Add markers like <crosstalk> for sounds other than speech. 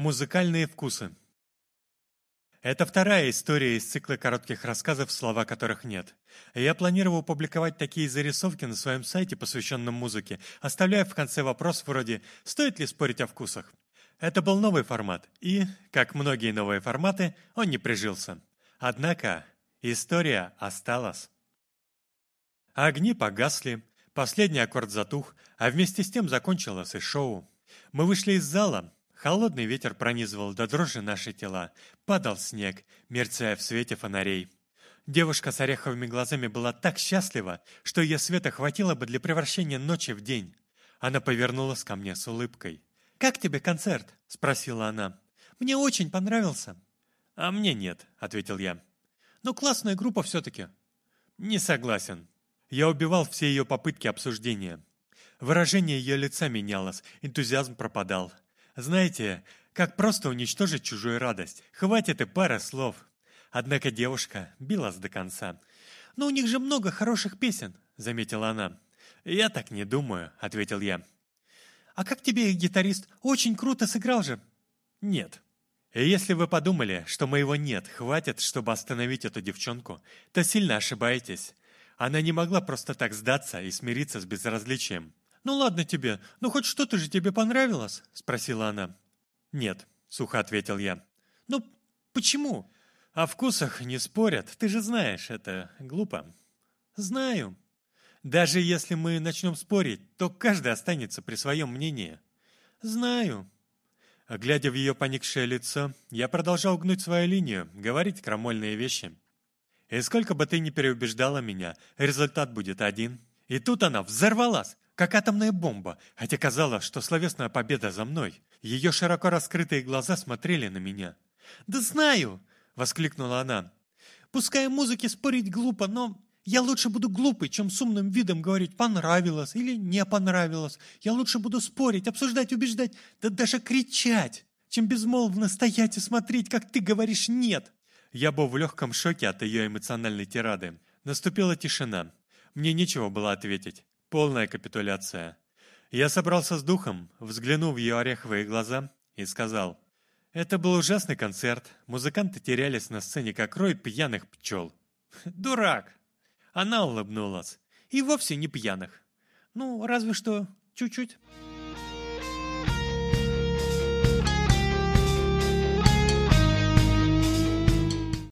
Музыкальные вкусы. Это вторая история из цикла коротких рассказов, слова которых нет. Я планировал публиковать такие зарисовки на своем сайте, посвященном музыке, оставляя в конце вопрос вроде «Стоит ли спорить о вкусах?». Это был новый формат, и, как многие новые форматы, он не прижился. Однако история осталась. Огни погасли, последний аккорд затух, а вместе с тем закончилось и шоу. Мы вышли из зала, Холодный ветер пронизывал до дрожи наши тела. Падал снег, мерцая в свете фонарей. Девушка с ореховыми глазами была так счастлива, что ее света хватило бы для превращения ночи в день. Она повернулась ко мне с улыбкой. «Как тебе концерт?» – спросила она. «Мне очень понравился». «А мне нет», – ответил я. «Но классная группа все-таки». «Не согласен». Я убивал все ее попытки обсуждения. Выражение ее лица менялось, энтузиазм пропадал. Знаете, как просто уничтожить чужую радость. Хватит и пара слов. Однако девушка билась до конца. «Но у них же много хороших песен», — заметила она. «Я так не думаю», — ответил я. «А как тебе их гитарист? Очень круто сыграл же». «Нет». Если вы подумали, что моего «нет» хватит, чтобы остановить эту девчонку, то сильно ошибаетесь. Она не могла просто так сдаться и смириться с безразличием. «Ну ладно тебе, ну хоть что-то же тебе понравилось?» — спросила она. «Нет», — сухо ответил я. «Ну, почему?» «О вкусах не спорят, ты же знаешь, это глупо». «Знаю. Даже если мы начнем спорить, то каждый останется при своем мнении». «Знаю». Глядя в ее поникшее лицо, я продолжал гнуть свою линию, говорить крамольные вещи. И сколько бы ты ни переубеждала меня, результат будет один. И тут она взорвалась как атомная бомба, хотя казалось, что словесная победа за мной. Ее широко раскрытые глаза смотрели на меня. «Да знаю!» — воскликнула она. «Пускай музыке спорить глупо, но я лучше буду глупой, чем с умным видом говорить «понравилось» или «не понравилось». Я лучше буду спорить, обсуждать, убеждать, да даже кричать, чем безмолвно стоять и смотреть, как ты говоришь «нет». Я был в легком шоке от ее эмоциональной тирады. Наступила тишина. Мне нечего было ответить. Полная капитуляция. Я собрался с духом, взглянул в ее ореховые глаза и сказал, «Это был ужасный концерт. Музыканты терялись на сцене, как рой пьяных пчел». <laughs> «Дурак!» Она улыбнулась. «И вовсе не пьяных. Ну, разве что чуть-чуть».